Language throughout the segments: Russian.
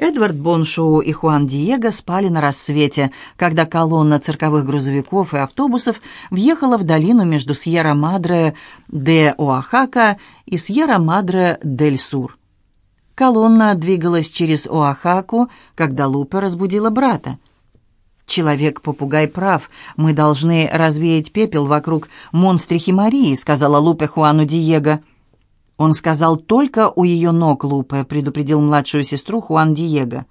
Эдвард Боншоу и Хуан Диего спали на рассвете, когда колонна цирковых грузовиков и автобусов въехала в долину между Сьерра-Мадре де Оахака и Сьерра-Мадре дель Сур. Колонна двигалась через Оахаку, когда Лупа разбудила брата. «Человек-попугай прав. Мы должны развеять пепел вокруг монстрихи Марии», — сказала Лупе Хуану Диего. «Он сказал только у ее ног, Лупе», — предупредил младшую сестру Хуан Диего.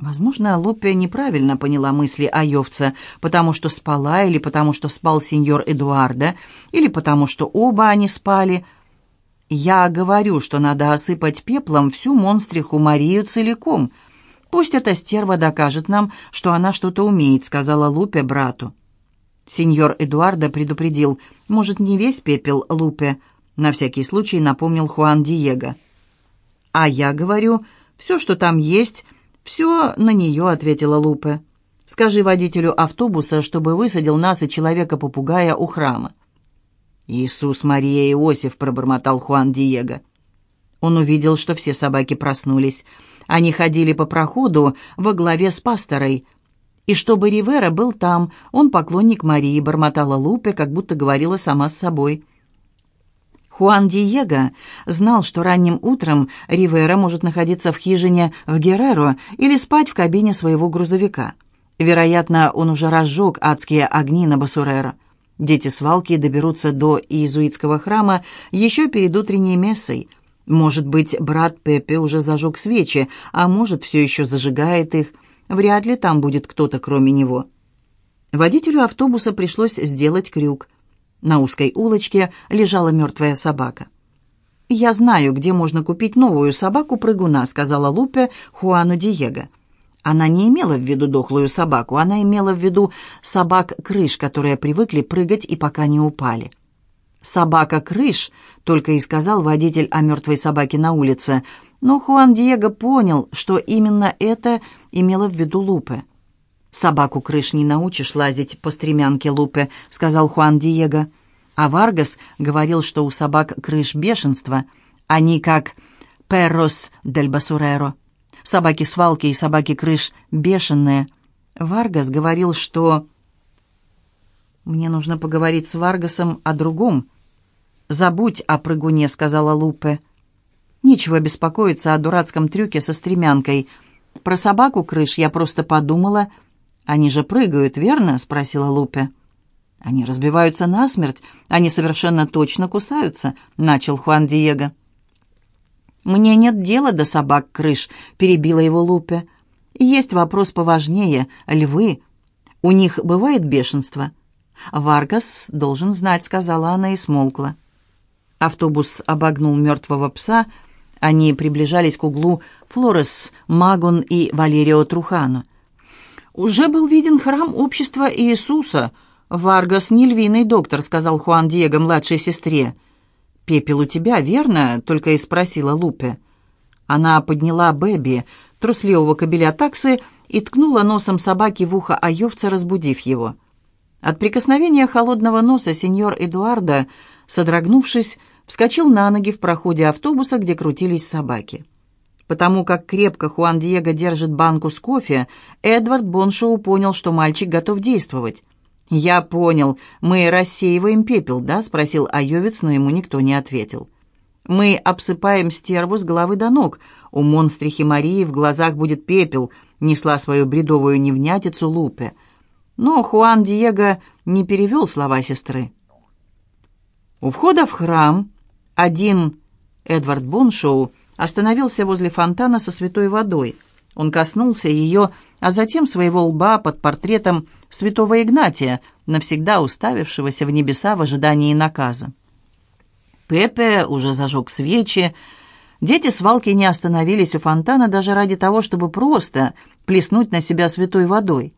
Возможно, Лупе неправильно поняла мысли Айовца, потому что спала, или потому что спал сеньор Эдуарда, или потому что оба они спали. «Я говорю, что надо осыпать пеплом всю монстриху Марию целиком. Пусть эта стерва докажет нам, что она что-то умеет», — сказала Лупе брату. Сеньор Эдуарда предупредил, «Может, не весь пепел, Лупе?» На всякий случай напомнил Хуан Диего. «А я говорю, все, что там есть, все на нее», — ответила Лупе. «Скажи водителю автобуса, чтобы высадил нас и человека-попугая у храма». «Иисус, Мария Иосиф», — пробормотал Хуан Диего. Он увидел, что все собаки проснулись. Они ходили по проходу во главе с пасторой. И чтобы Ривера был там, он поклонник Марии, бормотала Лупе, как будто говорила сама с собой. Хуан Диего знал, что ранним утром Ривера может находиться в хижине в Герреро или спать в кабине своего грузовика. Вероятно, он уже разжег адские огни на Басуреро. Дети свалки доберутся до иезуитского храма еще перед утренней мессой. Может быть, брат Пепе уже зажег свечи, а может, все еще зажигает их. Вряд ли там будет кто-то, кроме него. Водителю автобуса пришлось сделать крюк – на узкой улочке лежала мертвая собака. «Я знаю, где можно купить новую собаку-прыгуна», — сказала Лупе Хуану Диего. Она не имела в виду дохлую собаку, она имела в виду собак-крыш, которые привыкли прыгать и пока не упали. «Собака-крыш», — только и сказал водитель о мертвой собаке на улице, но Хуан Диего понял, что именно это имела в виду Лупе. «Собаку крыш не научишь лазить по стремянке Лупе», — сказал Хуан Диего. А Варгас говорил, что у собак крыш бешенство. Они как «perros del basurero». Собаки-свалки и собаки-крыш бешеные. Варгас говорил, что... «Мне нужно поговорить с Варгасом о другом». «Забудь о прыгуне», — сказала Лупе. «Нечего беспокоиться о дурацком трюке со стремянкой. Про собаку-крыш я просто подумала...» «Они же прыгают, верно?» — спросила Лупе. «Они разбиваются насмерть, они совершенно точно кусаются», — начал Хуан Диего. «Мне нет дела до собак-крыш», — перебила его Лупе. «Есть вопрос поважнее. Львы. У них бывает бешенство?» «Варгас должен знать», — сказала она и смолкла. Автобус обогнул мертвого пса. Они приближались к углу Флорес, Магон и Валерио Трухано — «Уже был виден храм общества Иисуса. Варгас не львиный доктор», — сказал Хуан Диего младшей сестре. «Пепел у тебя, верно?» — только и спросила Лупе. Она подняла Бэби, трусливого кобеля таксы, и ткнула носом собаки в ухо Айовца, разбудив его. От прикосновения холодного носа сеньор Эдуарда, содрогнувшись, вскочил на ноги в проходе автобуса, где крутились собаки. Потому как крепко Хуан Диего держит банку с кофе, Эдвард Боншоу понял, что мальчик готов действовать. «Я понял. Мы рассеиваем пепел, да?» — спросил Айовец, но ему никто не ответил. «Мы обсыпаем стерву с головы до ног. У монстрихи Марии в глазах будет пепел», — несла свою бредовую невнятицу Лупе. Но Хуан Диего не перевел слова сестры. У входа в храм один Эдвард Боншоу остановился возле фонтана со святой водой. Он коснулся ее, а затем своего лба под портретом святого Игнатия, навсегда уставившегося в небеса в ожидании наказа. Пепе уже зажег свечи. Дети свалки не остановились у фонтана даже ради того, чтобы просто плеснуть на себя святой водой.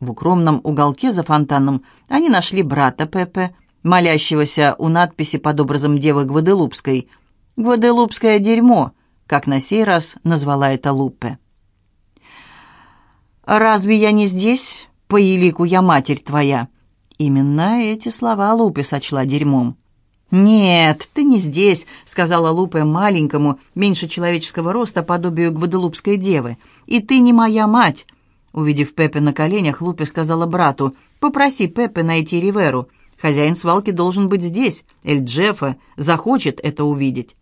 В укромном уголке за фонтаном они нашли брата Пепе, молящегося у надписи под образом девы Гваделупской – «Гваделупское дерьмо», как на сей раз назвала это Лупе. «Разве я не здесь, по елику я матерь твоя?» Именно эти слова Лупе сочла дерьмом. «Нет, ты не здесь», — сказала Лупе маленькому, меньше человеческого роста, подобию гваделупской девы. «И ты не моя мать». Увидев Пепе на коленях, Лупе сказала брату, «Попроси Пепе найти Риверу. Хозяин свалки должен быть здесь. Эль Джеффа захочет это увидеть».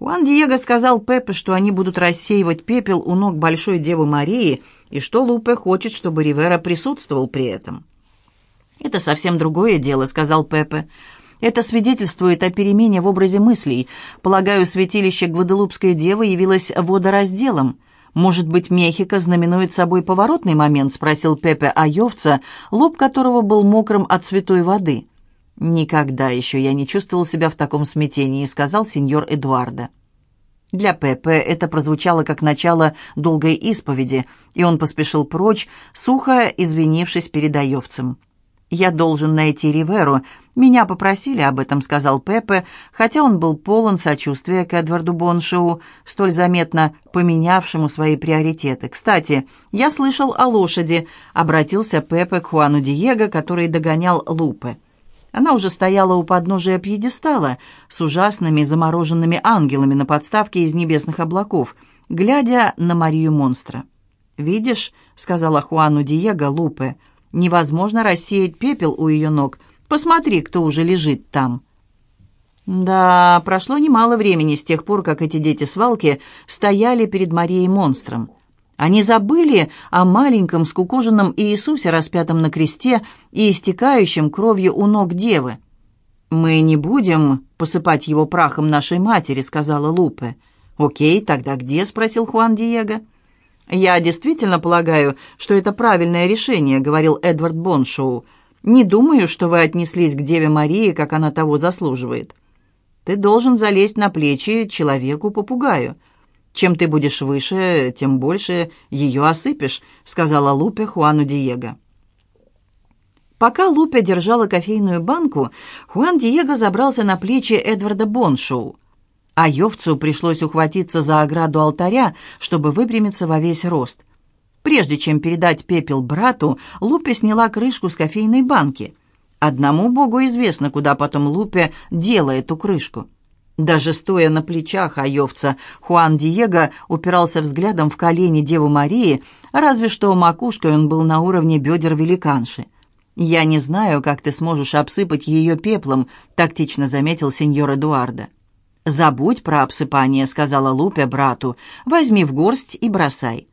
Хуан Диего сказал Пепе, что они будут рассеивать пепел у ног Большой Девы Марии, и что Лупе хочет, чтобы Ривера присутствовал при этом. «Это совсем другое дело», — сказал Пепе. «Это свидетельствует о перемене в образе мыслей. Полагаю, святилище Гваделупской девы явилось водоразделом». «Может быть, Мехико знаменует собой поворотный момент?» — спросил Пепе Айовца, лоб которого был мокрым от святой воды. «Никогда еще я не чувствовал себя в таком смятении», — сказал сеньор Эдуардо. Для Пепе это прозвучало как начало долгой исповеди, и он поспешил прочь, сухо извинившись перед Айовцем. «Я должен найти Риверу. Меня попросили об этом», — сказал Пепе, хотя он был полон сочувствия к Эдварду Боншоу, столь заметно поменявшему свои приоритеты. «Кстати, я слышал о лошади», — обратился Пепе к Хуану Диего, который догонял Лупе. Она уже стояла у подножия пьедестала с ужасными замороженными ангелами на подставке из небесных облаков, глядя на Марию монстра. «Видишь», — сказала Хуану Диего Лупе, — Невозможно рассеять пепел у ее ног. Посмотри, кто уже лежит там. Да, прошло немало времени с тех пор, как эти дети-свалки стояли перед Марией-монстром. Они забыли о маленьком скукоженном Иисусе, распятом на кресте и истекающем кровью у ног девы. «Мы не будем посыпать его прахом нашей матери», — сказала Лупе. «Окей, тогда где?» — спросил Хуан Диего. «Я действительно полагаю, что это правильное решение», — говорил Эдвард Боншоу. «Не думаю, что вы отнеслись к Деве Марии, как она того заслуживает. Ты должен залезть на плечи человеку-попугаю. Чем ты будешь выше, тем больше ее осыпешь», — сказала Лупе Хуану Диего. Пока Лупе держала кофейную банку, Хуан Диего забрался на плечи Эдварда Боншоу а Йовцу пришлось ухватиться за ограду алтаря, чтобы выпрямиться во весь рост. Прежде чем передать пепел брату, Лупе сняла крышку с кофейной банки. Одному богу известно, куда потом Лупе делает эту крышку. Даже стоя на плечах Айовца, Хуан Диего упирался взглядом в колени Девы Марии, разве что макушкой он был на уровне бедер великанши. «Я не знаю, как ты сможешь обсыпать ее пеплом», — тактично заметил сеньор Эдуардо. «Забудь про обсыпание», — сказала Лупе брату. «Возьми в горсть и бросай».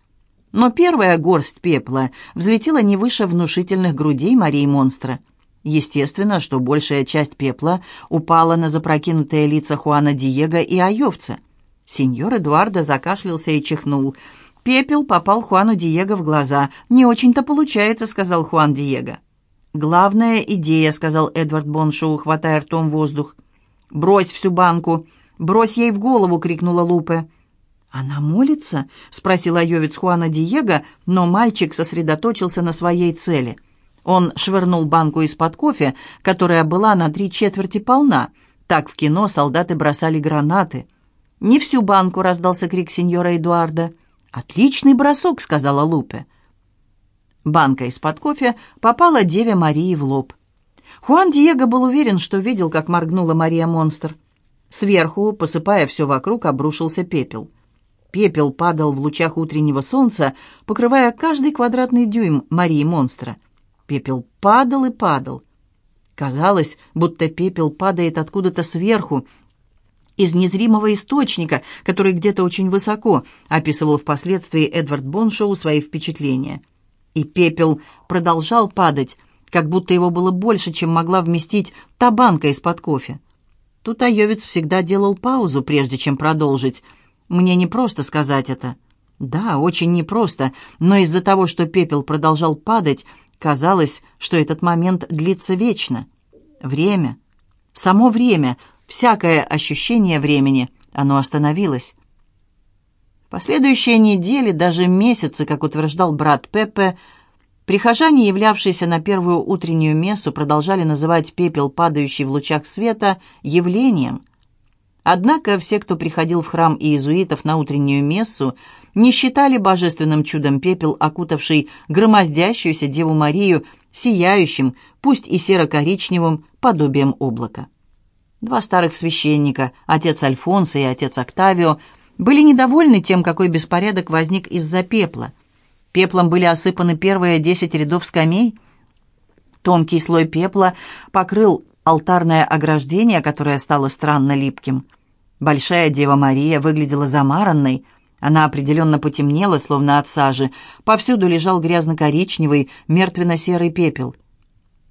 Но первая горсть пепла взлетела не выше внушительных грудей Марии-монстра. Естественно, что большая часть пепла упала на запрокинутые лица Хуана Диего и Айовца. Сеньор Эдуардо закашлялся и чихнул. Пепел попал Хуану Диего в глаза. «Не очень-то получается», — сказал Хуан Диего. «Главная идея», — сказал Эдвард Боншоу, хватая ртом воздух. «Брось всю банку», «Брось ей в голову!» — крикнула Лупе. «Она молится?» — спросил Айовец Хуана Диего, но мальчик сосредоточился на своей цели. Он швырнул банку из-под кофе, которая была на три четверти полна. Так в кино солдаты бросали гранаты. «Не всю банку!» — раздался крик сеньора Эдуарда. «Отличный бросок!» — сказала Лупе. Банка из-под кофе попала Деве Марии в лоб. Хуан Диего был уверен, что видел, как моргнула Мария-монстр. Сверху, посыпая все вокруг, обрушился пепел. Пепел падал в лучах утреннего солнца, покрывая каждый квадратный дюйм Марии-монстра. Пепел падал и падал. Казалось, будто пепел падает откуда-то сверху, из незримого источника, который где-то очень высоко, описывал впоследствии Эдвард Боншоу свои впечатления. И пепел продолжал падать, как будто его было больше, чем могла вместить та банка из-под кофе. Тут Айовец всегда делал паузу, прежде чем продолжить. «Мне не просто сказать это». «Да, очень непросто, но из-за того, что пепел продолжал падать, казалось, что этот момент длится вечно. Время, само время, всякое ощущение времени, оно остановилось». В последующие недели, даже месяцы, как утверждал брат Пеппе, Прихожане, являвшиеся на первую утреннюю мессу, продолжали называть пепел, падающий в лучах света, явлением. Однако все, кто приходил в храм иезуитов на утреннюю мессу, не считали божественным чудом пепел, окутавший громоздящуюся Деву Марию, сияющим, пусть и серо-коричневым, подобием облака. Два старых священника, отец Альфонсо и отец Октавио, были недовольны тем, какой беспорядок возник из-за пепла. Пеплом были осыпаны первые десять рядов скамей. Тонкий слой пепла покрыл алтарное ограждение, которое стало странно липким. Большая Дева Мария выглядела замаранной. Она определенно потемнела, словно от сажи. Повсюду лежал грязно-коричневый, мертвенно-серый пепел.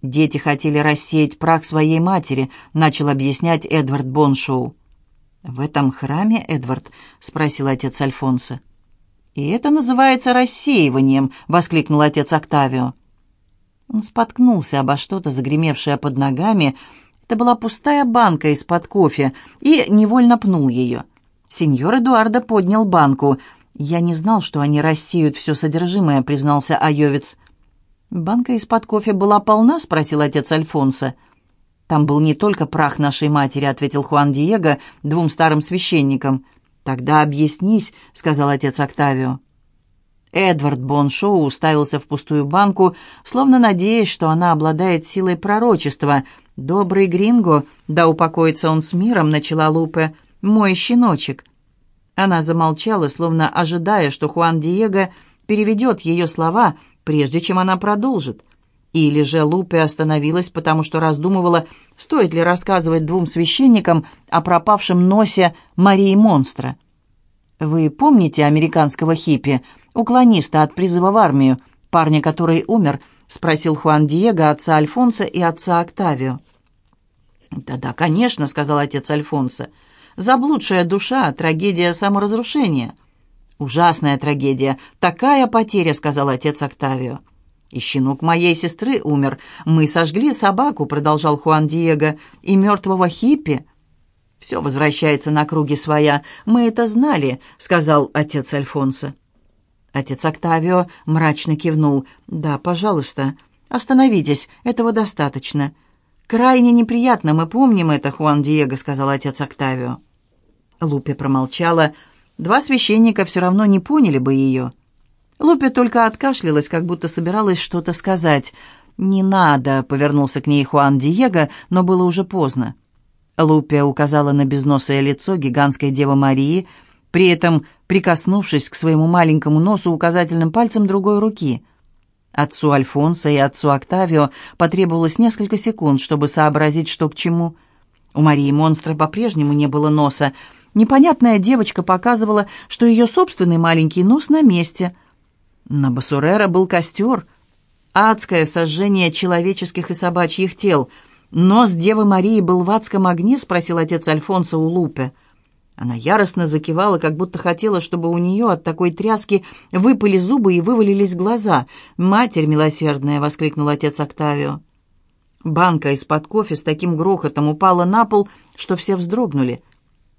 «Дети хотели рассеять прах своей матери», — начал объяснять Эдвард Боншоу. «В этом храме, Эдвард?» — спросил отец Альфонсо. «И это называется рассеиванием», — воскликнул отец Октавио. Он споткнулся обо что-то, загремевшее под ногами. Это была пустая банка из-под кофе, и невольно пнул ее. Сеньор Эдуардо поднял банку. «Я не знал, что они рассеют все содержимое», — признался Айовец. «Банка из-под кофе была полна?» — спросил отец Альфонсо. «Там был не только прах нашей матери», — ответил Хуан Диего двум старым священникам. «Тогда объяснись», — сказал отец Октавио. Эдвард Боншоу уставился в пустую банку, словно надеясь, что она обладает силой пророчества. «Добрый Гринго, да упокоится он с миром», — начала Лупе, — «мой щеночек». Она замолчала, словно ожидая, что Хуан Диего переведет ее слова, прежде чем она продолжит. Или же Лупе остановилась, потому что раздумывала, стоит ли рассказывать двум священникам о пропавшем носе Марии-монстра. «Вы помните американского хиппи?» уклониста от призыва в армию, парня, который умер?» — спросил Хуан Диего отца Альфонса и отца Октавио. «Да-да, конечно», — сказал отец Альфонса. «Заблудшая душа, трагедия саморазрушения». «Ужасная трагедия, такая потеря», — сказал отец Октавио. «И щенок моей сестры умер. Мы сожгли собаку», — продолжал Хуан Диего, — «и мертвого хиппи». «Все возвращается на круги своя. Мы это знали», — сказал отец Альфонса. Отец Октавио мрачно кивнул. «Да, пожалуйста, остановитесь, этого достаточно». «Крайне неприятно, мы помним это, Хуан Диего», — сказал отец Октавио. Лупе промолчала. Два священника все равно не поняли бы ее. Лупе только откашлялась, как будто собиралась что-то сказать. «Не надо», — повернулся к ней Хуан Диего, но было уже поздно. Лупе указала на безносое лицо гигантской Девы Марии — при этом прикоснувшись к своему маленькому носу указательным пальцем другой руки. Отцу Альфонсо и отцу Октавио потребовалось несколько секунд, чтобы сообразить, что к чему. У Марии Монстра по-прежнему не было носа. Непонятная девочка показывала, что ее собственный маленький нос на месте. На Басурера был костер. Адское сожжение человеческих и собачьих тел. «Нос Девы Марии был в адском огне?» — спросил отец Альфонсо у Лупе. Она яростно закивала, как будто хотела, чтобы у нее от такой тряски выпали зубы и вывалились глаза. «Матерь милосердная!» — воскликнул отец Октавио. Банка из-под кофе с таким грохотом упала на пол, что все вздрогнули.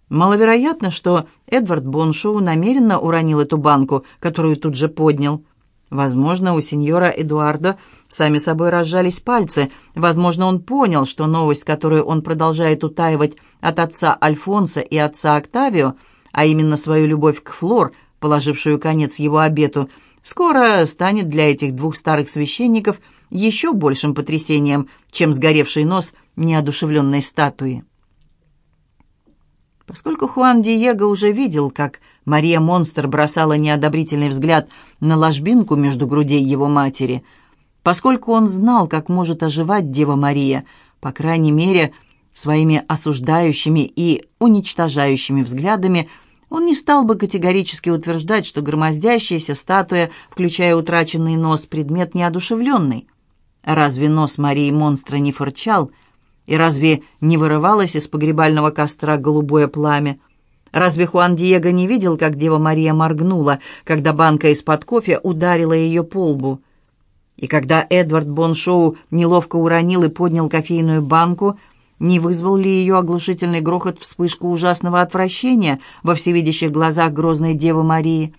Маловероятно, что Эдвард Боншоу намеренно уронил эту банку, которую тут же поднял. Возможно, у сеньора Эдуарда сами собой разжались пальцы. Возможно, он понял, что новость, которую он продолжает утаивать от отца Альфонса и отца Октавио, а именно свою любовь к Флор, положившую конец его обету, скоро станет для этих двух старых священников еще большим потрясением, чем сгоревший нос неодушевленной статуи. Поскольку Хуан Диего уже видел, как Мария Монстр бросала неодобрительный взгляд на ложбинку между грудей его матери, поскольку он знал, как может оживать Дева Мария, по крайней мере, своими осуждающими и уничтожающими взглядами, он не стал бы категорически утверждать, что громоздящаяся статуя, включая утраченный нос, предмет неодушевленный. Разве нос Марии Монстра не фырчал – и разве не вырывалось из погребального костра голубое пламя? Разве Хуан Диего не видел, как Дева Мария моргнула, когда банка из-под кофе ударила ее по лбу? И когда Эдвард Боншоу неловко уронил и поднял кофейную банку, не вызвал ли ее оглушительный грохот вспышку ужасного отвращения во всевидящих глазах грозной Девы Марии?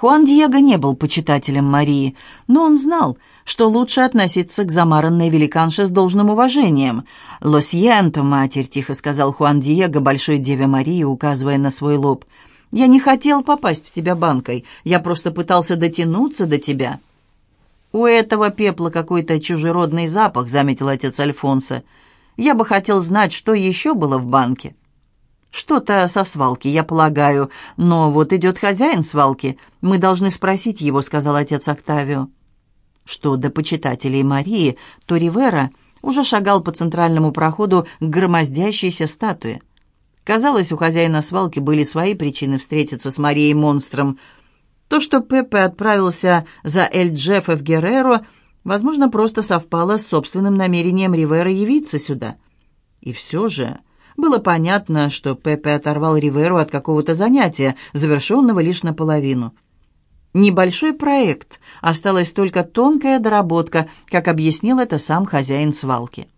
Хуан Диего не был почитателем Марии, но он знал, что лучше относиться к замаранной великанше с должным уважением. «Ло сьенто, матерь», — тихо сказал Хуан Диего Большой Деве Марии, указывая на свой лоб. «Я не хотел попасть в тебя банкой, я просто пытался дотянуться до тебя». «У этого пепла какой-то чужеродный запах», — заметил отец Альфонса. «Я бы хотел знать, что еще было в банке». «Что-то со свалки, я полагаю. Но вот идет хозяин свалки. Мы должны спросить его», — сказал отец Октавио. Что до почитателей Марии, то Ривера уже шагал по центральному проходу к громоздящейся статуе. Казалось, у хозяина свалки были свои причины встретиться с Марией-монстром — то, что Пеппе отправился за Эль Джеффа в Герреро, возможно, просто совпало с собственным намерением Ривера явиться сюда. И все же было понятно, что Пеппе оторвал Риверу от какого-то занятия, завершенного лишь наполовину. Небольшой проект, осталась только тонкая доработка, как объяснил это сам хозяин свалки.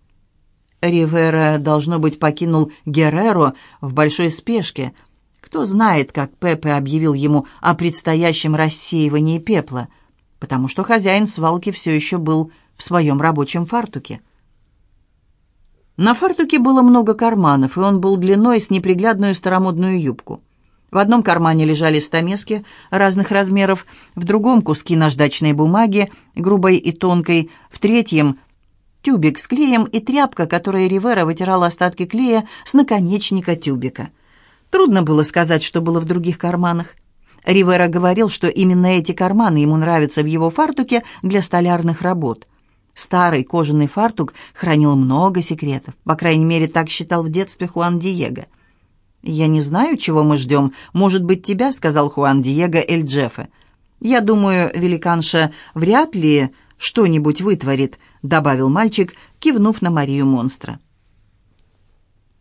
Ривера, должно быть, покинул Герреро в большой спешке – кто знает, как Пепе объявил ему о предстоящем рассеивании пепла, потому что хозяин свалки все еще был в своем рабочем фартуке. На фартуке было много карманов, и он был длиной с неприглядную старомодную юбку. В одном кармане лежали стамески разных размеров, в другом — куски наждачной бумаги, грубой и тонкой, в третьем — тюбик с клеем и тряпка, которой Ривера вытирала остатки клея с наконечника тюбика — Трудно было сказать, что было в других карманах. Ривера говорил, что именно эти карманы ему нравятся в его фартуке для столярных работ. Старый кожаный фартук хранил много секретов. По крайней мере, так считал в детстве Хуан Диего. «Я не знаю, чего мы ждем. Может быть, тебя», — сказал Хуан Диего Эль Джеффе. «Я думаю, великанша вряд ли что-нибудь вытворит», — добавил мальчик, кивнув на Марию Монстра.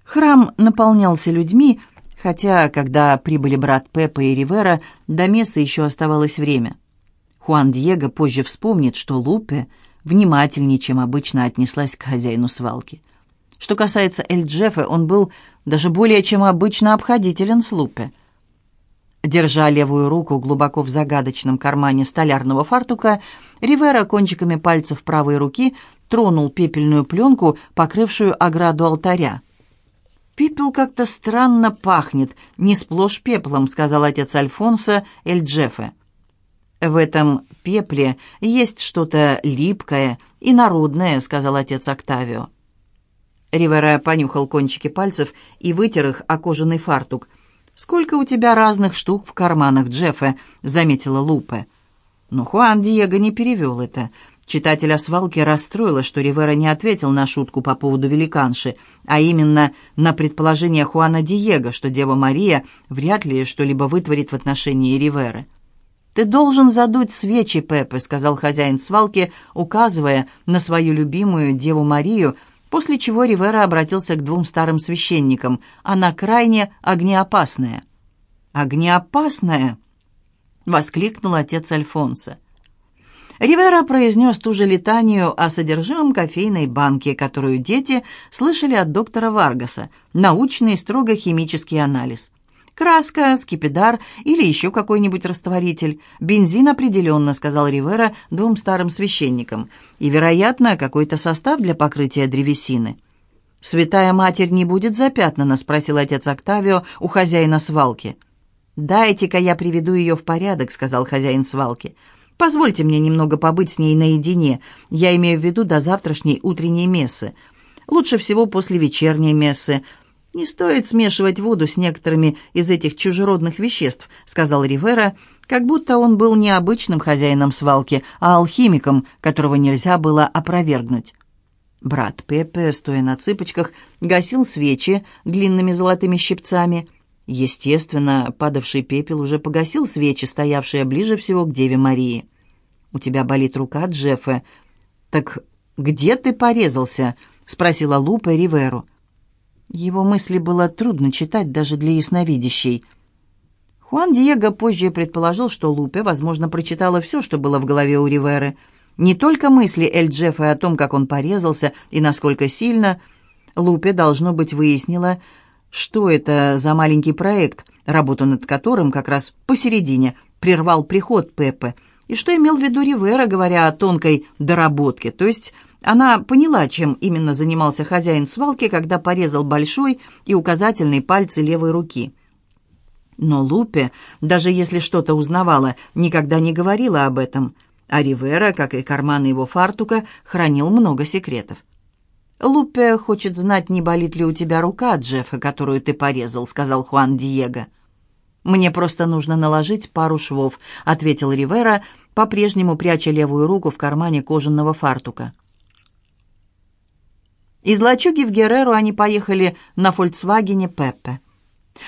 Храм наполнялся людьми, хотя, когда прибыли брат Пеппа и Ривера, до мессы еще оставалось время. Хуан Диего позже вспомнит, что Лупе внимательнее, чем обычно отнеслась к хозяину свалки. Что касается Эль Джеффа, он был даже более чем обычно обходителен с Лупе. Держа левую руку глубоко в загадочном кармане столярного фартука, Ривера кончиками пальцев правой руки тронул пепельную пленку, покрывшую ограду алтаря. «Пепел как-то странно пахнет, не сплошь пеплом», — сказал отец Альфонса Эль Джеффе. «В этом пепле есть что-то липкое и народное», — сказал отец Октавио. Ривера понюхал кончики пальцев и вытер их о кожаный фартук. «Сколько у тебя разных штук в карманах, Джеффе?» — заметила Лупе. Но Хуан Диего не перевел это. Читателя свалки расстроило, что Ривера не ответил на шутку по поводу великанши, а именно на предположение Хуана Диего, что Дева Мария вряд ли что-либо вытворит в отношении Риверы. «Ты должен задуть свечи, Пепе», — сказал хозяин свалки, указывая на свою любимую Деву Марию, после чего Ривера обратился к двум старым священникам. «Она крайне огнеопасная». «Огнеопасная?» — воскликнул отец Альфонса. Ривера произнес ту же летанию о содержимом кофейной банки, которую дети слышали от доктора Варгаса, научный строго химический анализ. «Краска, скипидар или еще какой-нибудь растворитель. Бензин определенно», — сказал Ривера двум старым священникам. «И, вероятно, какой-то состав для покрытия древесины». «Святая Матерь не будет запятнана?» — спросил отец Октавио у хозяина свалки. «Дайте-ка я приведу ее в порядок», — сказал хозяин свалки. Позвольте мне немного побыть с ней наедине. Я имею в виду до завтрашней утренней мессы. Лучше всего после вечерней мессы. Не стоит смешивать воду с некоторыми из этих чужеродных веществ, сказал Ривера, как будто он был не обычным хозяином свалки, а алхимиком, которого нельзя было опровергнуть. Брат Пепе, стоя на цыпочках, гасил свечи длинными золотыми щипцами – Естественно, падавший пепел уже погасил свечи, стоявшие ближе всего к Деве Марии. «У тебя болит рука, Джеффе?» «Так где ты порезался?» — спросила Лупа Риверу. Его мысли было трудно читать даже для ясновидящей. Хуан Диего позже предположил, что Лупе, возможно, прочитала все, что было в голове у Риверы. Не только мысли Эль Джеффа о том, как он порезался и насколько сильно. Лупе, должно быть, выяснила, что это за маленький проект, работу над которым как раз посередине прервал приход Пеппе, и что имел в виду Ривера, говоря о тонкой доработке, то есть она поняла, чем именно занимался хозяин свалки, когда порезал большой и указательный пальцы левой руки. Но Лупе, даже если что-то узнавала, никогда не говорила об этом. А Ривера, как и карманы его фартука, хранил много секретов. «Лупе хочет знать, не болит ли у тебя рука, Джеффа, которую ты порезал», — сказал Хуан Диего. «Мне просто нужно наложить пару швов», — ответил Ривера, по-прежнему пряча левую руку в кармане кожаного фартука. Из лачуги в Герреру они поехали на «Фольксвагене Пеппе».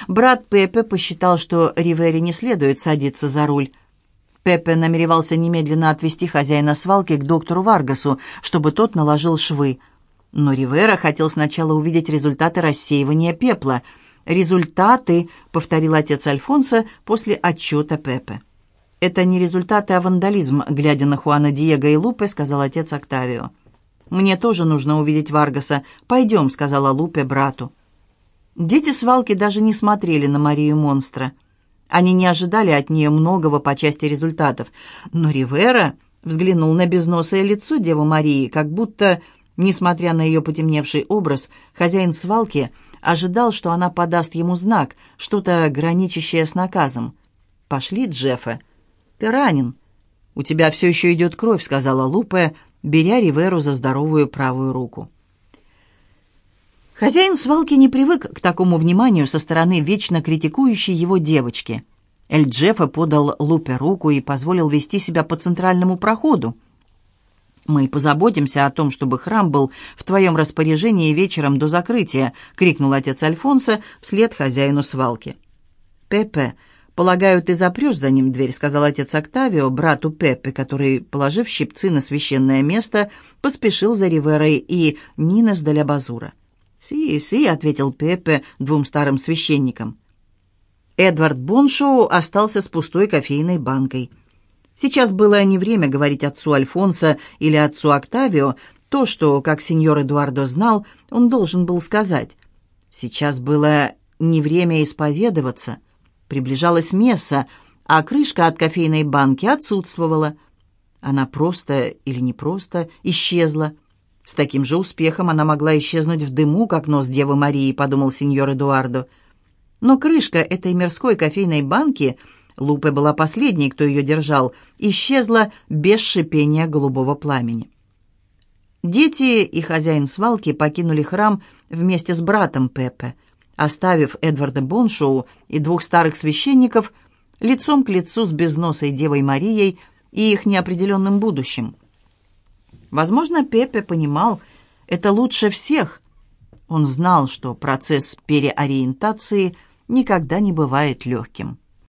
Брат Пеппе посчитал, что Ривере не следует садиться за руль. Пеппе намеревался немедленно отвезти хозяина свалки к доктору Варгасу, чтобы тот наложил швы. Но Ривера хотел сначала увидеть результаты рассеивания пепла. «Результаты», — повторил отец Альфонса после отчета Пеппе. «Это не результаты, а вандализм», — глядя на Хуана Диего и Лупе, сказал отец Октавио. «Мне тоже нужно увидеть Варгаса. Пойдем», — сказала Лупе брату. Дети свалки даже не смотрели на Марию Монстра. Они не ожидали от нее многого по части результатов. Но Ривера взглянул на безносое лицо Девы Марии, как будто, несмотря на ее потемневший образ, хозяин свалки ожидал, что она подаст ему знак, что-то граничащее с наказом. «Пошли, Джеффа. Ты ранен. У тебя все еще идет кровь», — сказала Лупе, беря Риверу за здоровую правую руку. Хозяин свалки не привык к такому вниманию со стороны вечно критикующей его девочки. Эль Джеффа подал Лупе руку и позволил вести себя по центральному проходу. «Мы позаботимся о том, чтобы храм был в твоем распоряжении вечером до закрытия», — крикнул отец Альфонса вслед хозяину свалки. «Пепе, «Полагаю, ты запрешь за ним дверь», — сказал отец Октавио, брату Пеппе, который, положив щипцы на священное место, поспешил за Риверой и Нинес де Базура. «Си, си», — ответил Пеппе двум старым священникам. Эдвард Боншоу остался с пустой кофейной банкой. Сейчас было не время говорить отцу Альфонса или отцу Октавио то, что, как сеньор Эдуардо знал, он должен был сказать. Сейчас было не время исповедоваться — Приближалась месса, а крышка от кофейной банки отсутствовала. Она просто или не просто исчезла. С таким же успехом она могла исчезнуть в дыму, как нос Девы Марии, подумал сеньор Эдуардо. Но крышка этой мирской кофейной банки, Лупе была последней, кто ее держал, исчезла без шипения голубого пламени. Дети и хозяин свалки покинули храм вместе с братом Пепе оставив Эдварда Боншоу и двух старых священников лицом к лицу с безносой Девой Марией и их неопределенным будущим. Возможно, Пепе понимал это лучше всех. Он знал, что процесс переориентации никогда не бывает легким.